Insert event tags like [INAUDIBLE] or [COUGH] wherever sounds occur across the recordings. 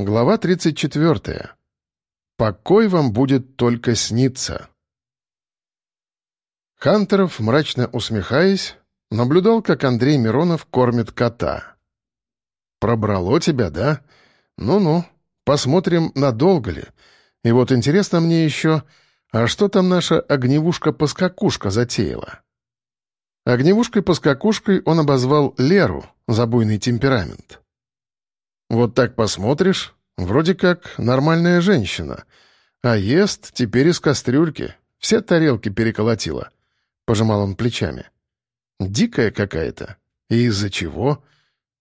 Глава 34. Покой вам будет только сниться. Хантеров, мрачно усмехаясь, наблюдал, как Андрей Миронов кормит кота. «Пробрало тебя, да? Ну-ну, посмотрим, надолго ли. И вот интересно мне еще, а что там наша огневушка-поскакушка затеяла?» Огневушкой-поскакушкой он обозвал Леру за буйный темперамент. Вот так посмотришь, вроде как нормальная женщина. А ест теперь из кастрюльки. Все тарелки переколотила. Пожимал он плечами. Дикая какая-то. И из-за чего?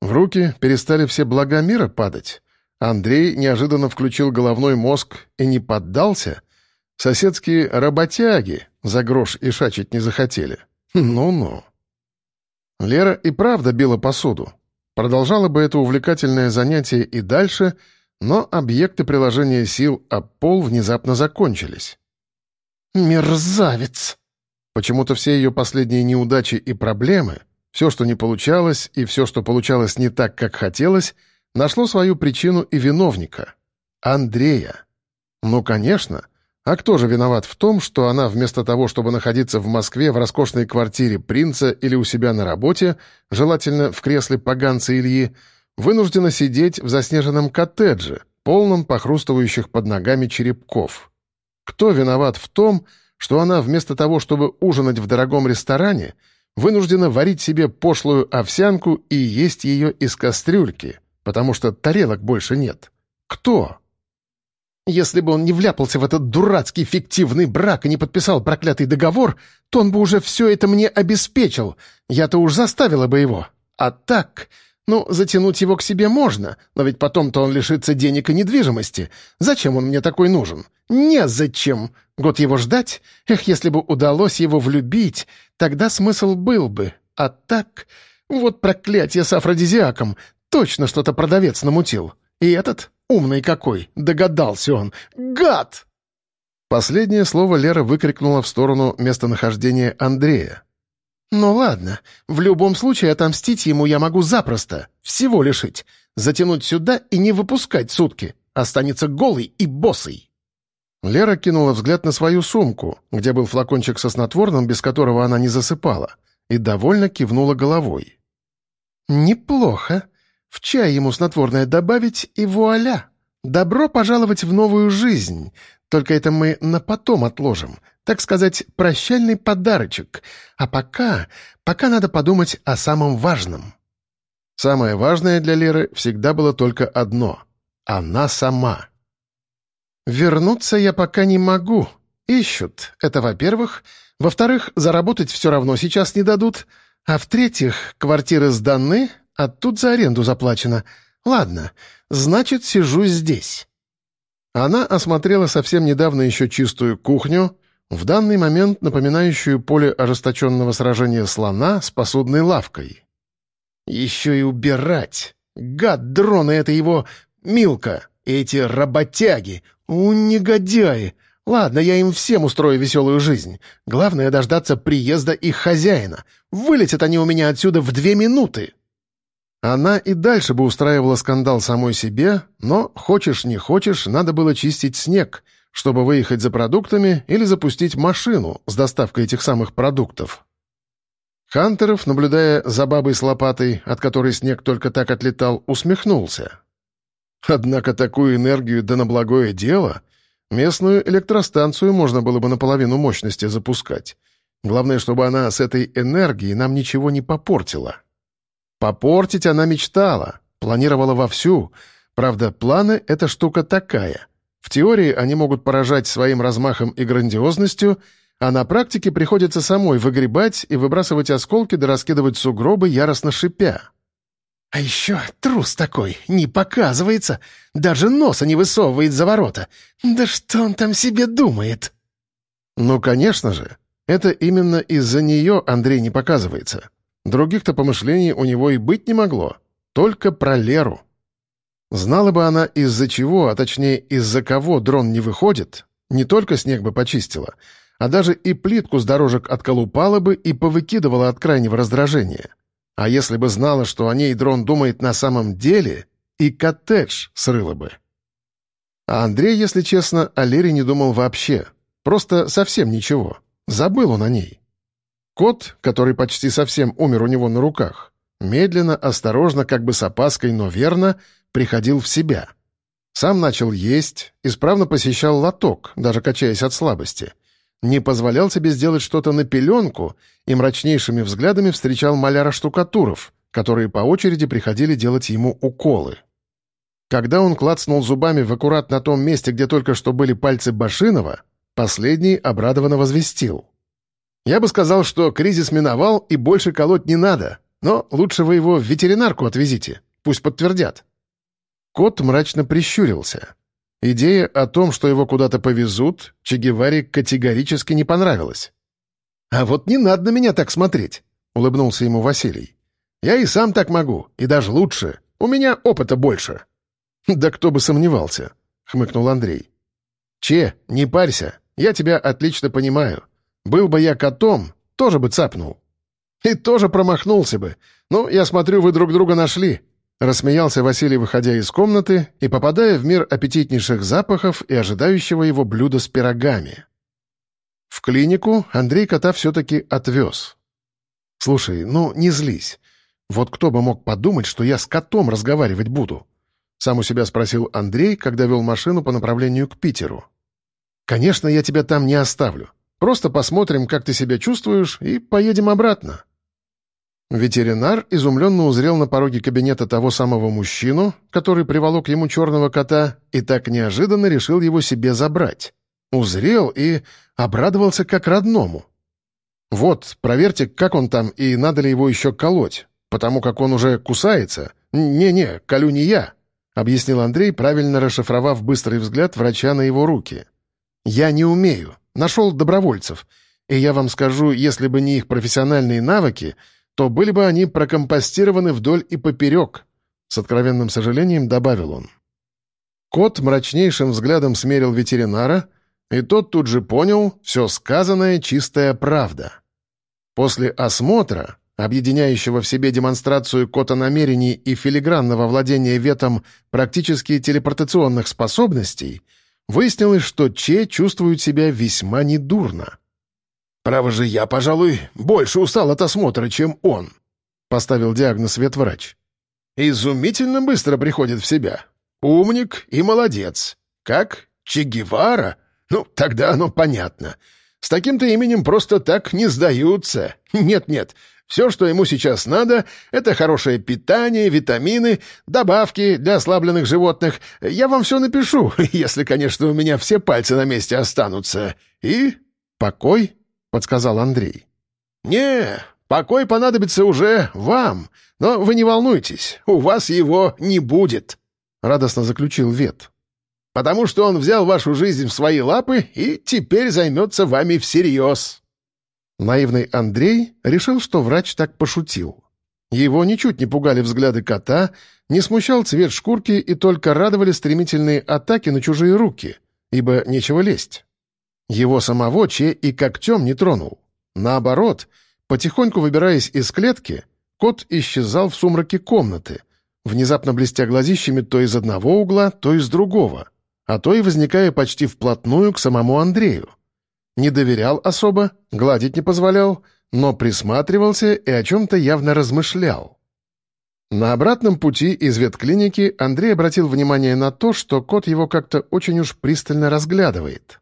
В руки перестали все блага мира падать. Андрей неожиданно включил головной мозг и не поддался. Соседские работяги за грош и шачить не захотели. Ну-ну. Лера и правда била посуду, Продолжала бы это увлекательное занятие и дальше, но объекты приложения сил об пол внезапно закончились. «Мерзавец!» Почему-то все ее последние неудачи и проблемы, все, что не получалось, и все, что получалось не так, как хотелось, нашло свою причину и виновника — Андрея. Ну, конечно, а кто же виноват в том, что она вместо того, чтобы находиться в Москве в роскошной квартире принца или у себя на работе, желательно в кресле поганца Ильи, вынуждена сидеть в заснеженном коттедже, полном похрустывающих под ногами черепков? Кто виноват в том, что она вместо того, чтобы ужинать в дорогом ресторане, вынуждена варить себе пошлую овсянку и есть ее из кастрюльки, потому что тарелок больше нет? Кто? Если бы он не вляпался в этот дурацкий фиктивный брак и не подписал проклятый договор, то он бы уже все это мне обеспечил. Я-то уж заставила бы его. А так... Ну, затянуть его к себе можно, но ведь потом-то он лишится денег и недвижимости. Зачем он мне такой нужен? Незачем. Год его ждать? Эх, если бы удалось его влюбить, тогда смысл был бы. А так... Вот проклятие с афродизиаком. Точно что-то продавец намутил. И этот Умный какой! Догадался он! Гад!» Последнее слово Лера выкрикнула в сторону местонахождения Андрея. «Ну ладно, в любом случае отомстить ему я могу запросто, всего лишить, затянуть сюда и не выпускать сутки, останется голый и босый». Лера кинула взгляд на свою сумку, где был флакончик со снотворным, без которого она не засыпала, и довольно кивнула головой. «Неплохо. В чай ему снотворное добавить, и вуаля! Добро пожаловать в новую жизнь. Только это мы на потом отложим. Так сказать, прощальный подарочек. А пока... пока надо подумать о самом важном». Самое важное для Леры всегда было только одно — она сама. «Вернуться я пока не могу. Ищут. Это во-первых. Во-вторых, заработать все равно сейчас не дадут. А в-третьих, квартиры сданы, а тут за аренду заплачено. Ладно, значит, сижу здесь». Она осмотрела совсем недавно еще чистую кухню, в данный момент напоминающую поле ожесточенного сражения слона с посудной лавкой. «Еще и убирать! Гад дрона это его Милка! Эти работяги! У, негодяи! Ладно, я им всем устрою веселую жизнь. Главное — дождаться приезда их хозяина. Вылетят они у меня отсюда в две минуты!» Она и дальше бы устраивала скандал самой себе, но, хочешь не хочешь, надо было чистить снег, чтобы выехать за продуктами или запустить машину с доставкой этих самых продуктов. Хантеров, наблюдая за бабой с лопатой, от которой снег только так отлетал, усмехнулся. Однако такую энергию да на благое дело местную электростанцию можно было бы наполовину мощности запускать. Главное, чтобы она с этой энергией нам ничего не попортила. Попортить она мечтала, планировала вовсю. Правда, планы — это штука такая. В теории они могут поражать своим размахом и грандиозностью, а на практике приходится самой выгребать и выбрасывать осколки да раскидывать сугробы, яростно шипя. «А еще трус такой, не показывается, даже носа не высовывает за ворота. Да что он там себе думает?» «Ну, конечно же. Это именно из-за нее Андрей не показывается. Других-то помышлений у него и быть не могло. Только про Леру. Знала бы она, из-за чего, а точнее, из-за кого дрон не выходит, не только снег бы почистила, а даже и плитку с дорожек отколупала бы и повыкидывала от крайнего раздражения. А если бы знала, что о ней дрон думает на самом деле, и коттедж срыла бы. А Андрей, если честно, о Лере не думал вообще. Просто совсем ничего. Забыл он о ней. Кот, который почти совсем умер у него на руках, медленно, осторожно, как бы с опаской, но верно, приходил в себя. Сам начал есть, исправно посещал лоток, даже качаясь от слабости. Не позволял себе сделать что-то на пеленку и мрачнейшими взглядами встречал маляра-штукатуров, которые по очереди приходили делать ему уколы. Когда он клацнул зубами в аккурат на том месте, где только что были пальцы Башинова, последний обрадованно возвестил. «Я бы сказал, что кризис миновал и больше колоть не надо, но лучше вы его в ветеринарку отвезите, пусть подтвердят». Кот мрачно прищурился. Идея о том, что его куда-то повезут, Че Геваре категорически не понравилась. «А вот не надо на меня так смотреть», — улыбнулся ему Василий. «Я и сам так могу, и даже лучше. У меня опыта больше». «Да кто бы сомневался», — хмыкнул Андрей. «Че, не парься, я тебя отлично понимаю. Был бы я котом, тоже бы цапнул». «И тоже промахнулся бы. Ну, я смотрю, вы друг друга нашли», — рассмеялся Василий, выходя из комнаты и попадая в мир аппетитнейших запахов и ожидающего его блюда с пирогами. В клинику Андрей кота все-таки отвез. «Слушай, ну не злись. Вот кто бы мог подумать, что я с котом разговаривать буду?» Сам у себя спросил Андрей, когда вел машину по направлению к Питеру. «Конечно, я тебя там не оставлю. Просто посмотрим, как ты себя чувствуешь, и поедем обратно». Ветеринар изумленно узрел на пороге кабинета того самого мужчину, который приволок ему черного кота, и так неожиданно решил его себе забрать. Узрел и обрадовался как родному. «Вот, проверьте, как он там, и надо ли его еще колоть, потому как он уже кусается. Не-не, колю не я», — объяснил Андрей, правильно расшифровав быстрый взгляд врача на его руки. «Я не умею. Нашел добровольцев. И я вам скажу, если бы не их профессиональные навыки, то были бы они прокомпостированы вдоль и поперек», — с откровенным сожалением добавил он. Кот мрачнейшим взглядом смерил ветеринара, и тот тут же понял, все сказанное — чистая правда. После осмотра объединяющего в себе демонстрацию кота намерений и филигранного владения ветом практически телепортационных способностей, выяснилось, что Че чувствует себя весьма недурно. «Право же, я, пожалуй, больше устал от осмотра, чем он», — поставил диагноз ветврач. «Изумительно быстро приходит в себя. Умник и молодец. Как? Че Гевара? Ну, тогда оно понятно. С таким-то именем просто так не сдаются. Нет-нет, все, что ему сейчас надо, это хорошее питание, витамины, добавки для ослабленных животных. Я вам все напишу, [LAUGHS] если, конечно, у меня все пальцы на месте останутся. И покой, — подсказал Андрей. Не, покой понадобится уже вам, но вы не волнуйтесь, у вас его не будет, — радостно заключил Вет. Потому что он взял вашу жизнь в свои лапы и теперь займется вами всерьез. Наивный Андрей решил, что врач так пошутил. Его ничуть не пугали взгляды кота, не смущал цвет шкурки и только радовали стремительные атаки на чужие руки, ибо нечего лезть. Его самого Че и когтем не тронул. Наоборот, потихоньку выбираясь из клетки, кот исчезал в сумраке комнаты, внезапно блестя глазищами то из одного угла, то из другого, а то и возникая почти вплотную к самому Андрею. Не доверял особо, гладить не позволял, но присматривался и о чем-то явно размышлял. На обратном пути из ветклиники Андрей обратил внимание на то, что кот его как-то очень уж пристально разглядывает.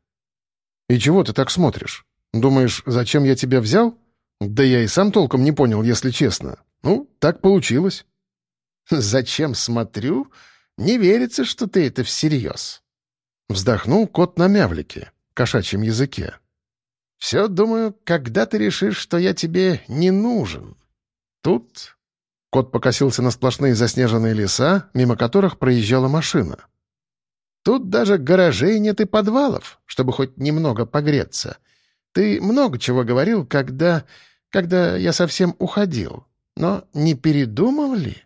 «И чего ты так смотришь? Думаешь, зачем я тебя взял? Да я и сам толком не понял, если честно. Ну, так получилось». [LAUGHS] «Зачем смотрю? Не верится, что ты это всерьез». Вздохнул кот на мявлике, кошачьем языке. Все думаю, когда ты решишь, что я тебе не нужен. Тут...» Кот покосился на сплошные заснеженные леса, мимо которых проезжала машина. «Тут даже гаражей нет и подвалов, чтобы хоть немного погреться. Ты много чего говорил, когда... когда я совсем уходил. Но не передумал ли?»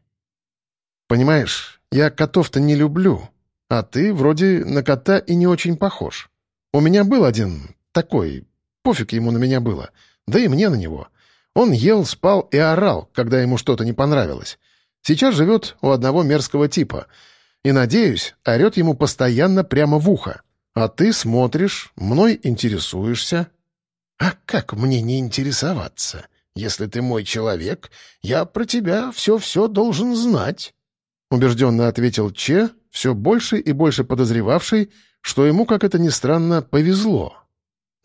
«Понимаешь, я котов-то не люблю, а ты вроде на кота и не очень похож. У меня был один такой, Пофиг ему на меня было. Да и мне на него. Он ел, спал и орал, когда ему что-то не понравилось. Сейчас живет у одного мерзкого типа. И, надеюсь, орет ему постоянно прямо в ухо. А ты смотришь, мной интересуешься. А как мне не интересоваться? Если ты мой человек, я про тебя все-все должен знать. Убежденно ответил Че, все больше и больше подозревавший, что ему, как это ни странно, повезло.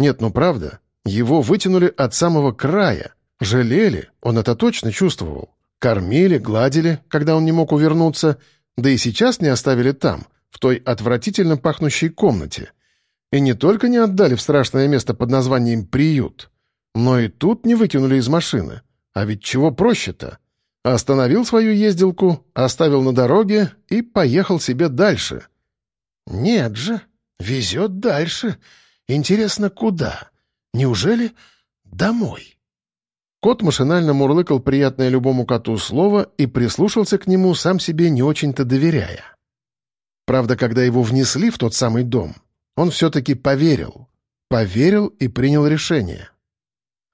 Нет, ну правда, его вытянули от самого края, жалели, он это точно чувствовал. Кормили, гладили, когда он не мог увернуться, да и сейчас не оставили там, в той отвратительно пахнущей комнате. И не только не отдали в страшное место под названием «приют», но и тут не выкинули из машины. А ведь чего проще-то? Остановил свою ездилку, оставил на дороге и поехал себе дальше. Нет же, везет дальше. Интересно, куда? Неужели домой? Кот машинально мурлыкал приятное любому коту слово и прислушался к нему, сам себе не очень-то доверяя. Правда, когда его внесли в тот самый дом, он все-таки поверил. Поверил и принял решение.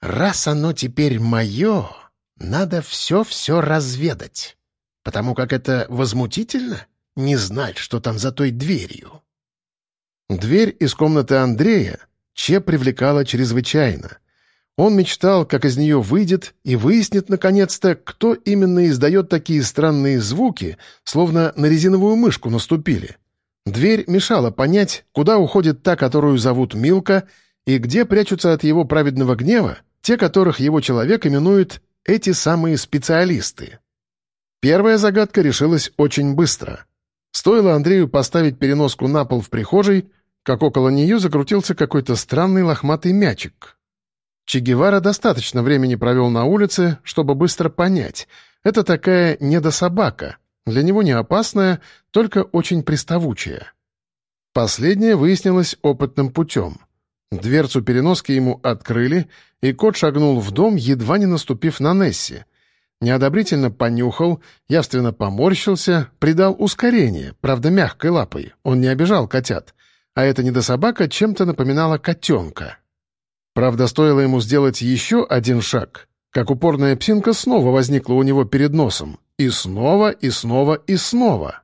«Раз оно теперь мое, надо все-все разведать, потому как это возмутительно не знать, что там за той дверью». Дверь из комнаты Андрея Че привлекала чрезвычайно. Он мечтал, как из нее выйдет и выяснит, наконец-то, кто именно издает такие странные звуки, словно на резиновую мышку наступили. Дверь мешала понять, куда уходит та, которую зовут Милка, и где прячутся от его праведного гнева те, которых его человек именует «эти самые специалисты». Первая загадка решилась очень быстро. Стоило Андрею поставить переноску на пол в прихожей, как около нее закрутился какой-то странный лохматый мячик, Че Гевара достаточно времени провел на улице, чтобы быстро понять. Это такая недособака, для него не опасная, только очень приставучая. Последнее выяснилось опытным путем. Дверцу переноски ему открыли, и кот шагнул в дом, едва не наступив на Несси. Неодобрительно понюхал, явственно поморщился, придал ускорение, правда, мягкой лапой. Он не обижал котят. А эта недособака чем-то напоминала котенка. Правда, стоило ему сделать еще один шаг, как упорная псинка снова возникла у него перед носом. И снова, и снова, и снова.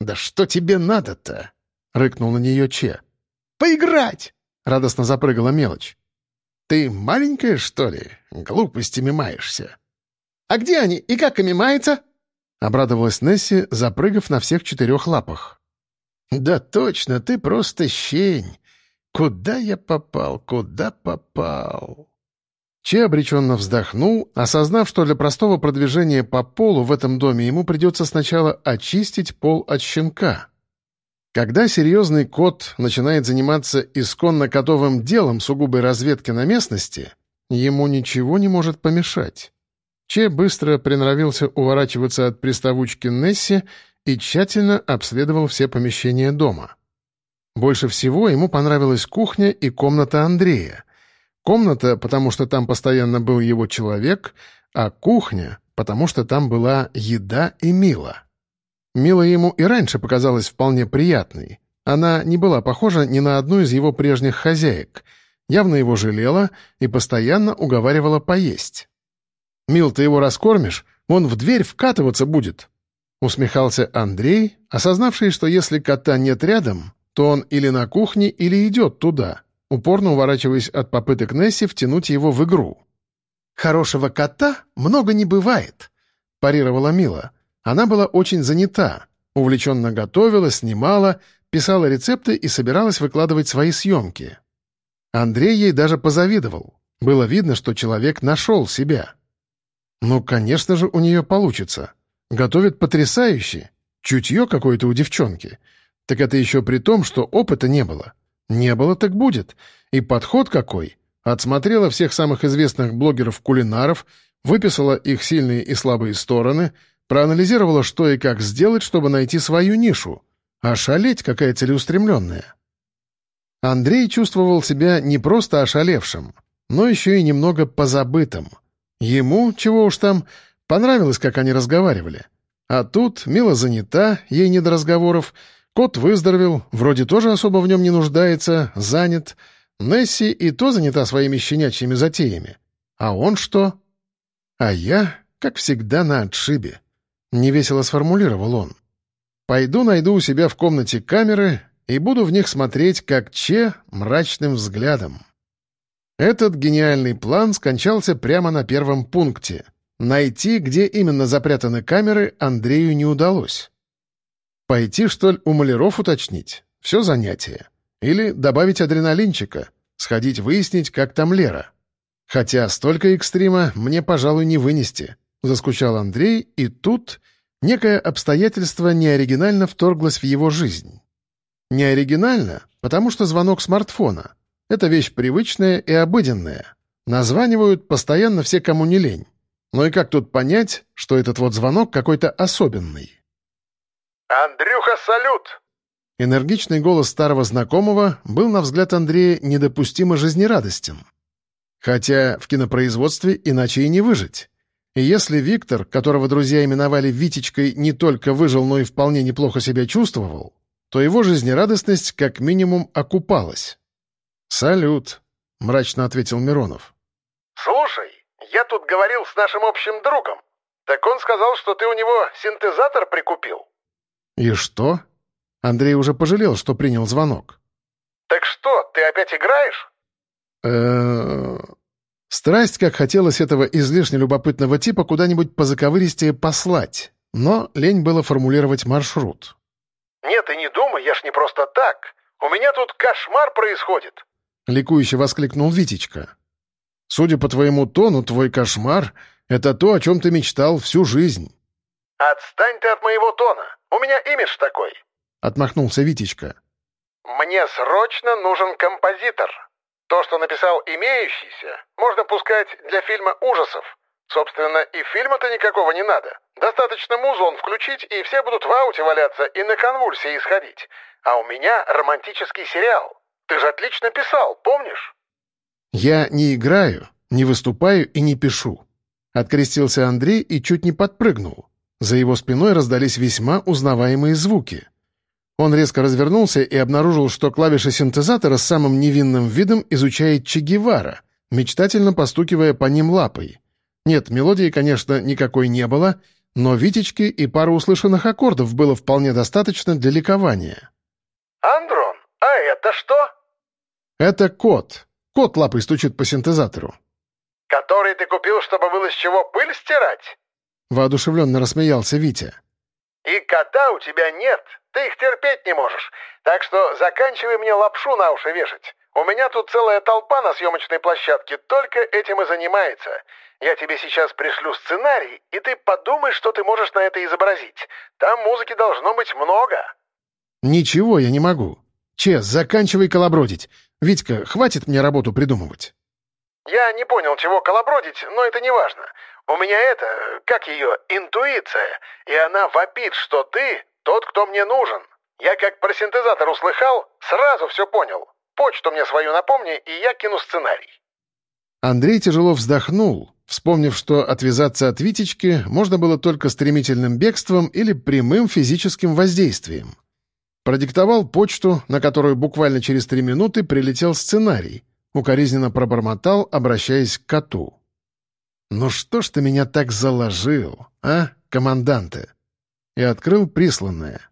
«Да что тебе надо-то?» — рыкнул на нее Че. «Поиграть!» — радостно запрыгала мелочь. «Ты маленькая, что ли? Глупостями маешься». «А где они и как ими мается?» — обрадовалась Несси, запрыгав на всех четырех лапах. «Да точно, ты просто щень. Куда я попал? Куда попал? Че обреченно вздохнул, осознав, что для простого продвижения по полу в этом доме ему придется сначала очистить пол от щенка. Когда серьезный кот начинает заниматься исконно котовым делом сугубой разведки на местности, ему ничего не может помешать. Че быстро приноровился уворачиваться от приставучки Несси и тщательно обследовал все помещения дома. Больше всего ему понравилась кухня и комната Андрея. Комната, потому что там постоянно был его человек, а кухня, потому что там была еда и Мила. Мила ему и раньше показалась вполне приятной. Она не была похожа ни на одну из его прежних хозяек, явно его жалела и постоянно уговаривала поесть. «Мил, ты его раскормишь? Он в дверь вкатываться будет!» Усмехался Андрей, осознавший, что если кота нет рядом, то он или на кухне, или идет туда, упорно уворачиваясь от попыток Несси втянуть его в игру. «Хорошего кота много не бывает», — парировала Мила. Она была очень занята, увлеченно готовила, снимала, писала рецепты и собиралась выкладывать свои съемки. Андрей ей даже позавидовал. Было видно, что человек нашел себя. Ну, конечно же, у нее получится. Готовит потрясающе. Чутье какое-то у девчонки — так это еще при том, что опыта не было. Не было, так будет. И подход какой. Отсмотрела всех самых известных блогеров-кулинаров, выписала их сильные и слабые стороны, проанализировала, что и как сделать, чтобы найти свою нишу. А шалеть какая целеустремленная. Андрей чувствовал себя не просто ошалевшим, но еще и немного позабытым. Ему, чего уж там, понравилось, как они разговаривали. А тут Мила занята, ей не до разговоров, Кот выздоровел, вроде тоже особо в нем не нуждается, занят. Несси и то занята своими щенячьими затеями. А он что? А я, как всегда, на отшибе. Невесело сформулировал он. Пойду найду у себя в комнате камеры и буду в них смотреть, как Че, мрачным взглядом. Этот гениальный план скончался прямо на первом пункте. Найти, где именно запрятаны камеры, Андрею не удалось. Пойти, что ли, у маляров уточнить? Все занятие. Или добавить адреналинчика, сходить выяснить, как там Лера. Хотя столько экстрима мне, пожалуй, не вынести. Заскучал Андрей, и тут некое обстоятельство неоригинально вторглось в его жизнь. Неоригинально, потому что звонок смартфона. Это вещь привычная и обыденная. Названивают постоянно все, кому не лень. Но и как тут понять, что этот вот звонок какой-то особенный? «Андрюха, салют!» Энергичный голос старого знакомого был, на взгляд Андрея, недопустимо жизнерадостен. Хотя в кинопроизводстве иначе и не выжить. И если Виктор, которого друзья именовали Витечкой, не только выжил, но и вполне неплохо себя чувствовал, то его жизнерадостность как минимум окупалась. «Салют», — мрачно ответил Миронов. «Слушай, я тут говорил с нашим общим другом. Так он сказал, что ты у него синтезатор прикупил». «И что?» Андрей уже пожалел, что принял звонок. «Так что, ты опять играешь?» э Страсть, как хотелось этого излишне любопытного типа куда-нибудь по заковыристее послать, но лень было формулировать маршрут. «Нет, ты не думай, я ж не просто так. У меня тут кошмар происходит!» — ликующе воскликнул Витечка. «Судя по твоему тону, твой кошмар — это то, о чем ты мечтал всю жизнь». «Отстань ты от моего тона! У меня имидж такой!» — отмахнулся Витечка. «Мне срочно нужен композитор!» То, что написал имеющийся, можно пускать для фильма ужасов. Собственно, и фильма-то никакого не надо. Достаточно музон включить, и все будут в ауте валяться и на конвульсии исходить. А у меня романтический сериал. Ты же отлично писал, помнишь? Я не играю, не выступаю и не пишу. Открестился Андрей и чуть не подпрыгнул. За его спиной раздались весьма узнаваемые звуки. Он резко развернулся и обнаружил, что клавиши синтезатора с самым невинным видом изучает Че Гевара, мечтательно постукивая по ним лапой. Нет, мелодии, конечно, никакой не было, но Витечки и пару услышанных аккордов было вполне достаточно для ликования. «Андрон, а это что?» «Это кот. Кот лапой стучит по синтезатору». «Который ты купил, чтобы было с чего пыль стирать?» Воодушевленно рассмеялся Витя. «И кота у тебя нет, ты их терпеть не можешь, так что заканчивай мне лапшу на уши вешать. У меня тут целая толпа на съемочной площадке только этим и занимается. Я тебе сейчас пришлю сценарий, и ты подумай, что ты можешь на это изобразить. Там музыки должно быть много». «Ничего я не могу. Чес, заканчивай колобродить. Витька, хватит мне работу придумывать». «Я не понял, чего колобродить, но это не важно. У меня это, как ее, интуиция, и она вопит, что ты тот, кто мне нужен. Я как про синтезатор услыхал, сразу все понял. Почту мне свою напомни, и я кину сценарий». Андрей тяжело вздохнул, вспомнив, что отвязаться от Витечки можно было только стремительным бегством или прямым физическим воздействием. Продиктовал почту, на которую буквально через три минуты прилетел сценарий, укоризненно пробормотал, обращаясь к коту. «Ну что ж ты меня так заложил, а, команданты?» И открыл присланное.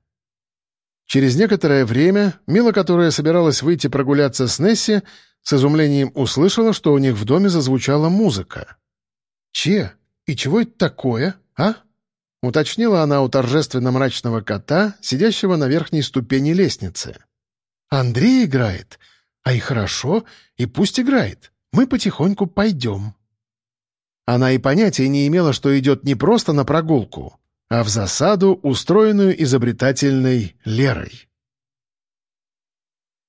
Через некоторое время Мила, которая собиралась выйти прогуляться с Несси, с изумлением услышала, что у них в доме зазвучала музыка. «Че? И чего это такое, а?» — уточнила она у торжественно-мрачного кота, сидящего на верхней ступени лестницы. «Андрей играет. А и хорошо, и пусть играет. Мы потихоньку пойдем». Она и понятия не имела, что идет не просто на прогулку, а в засаду, устроенную изобретательной Лерой.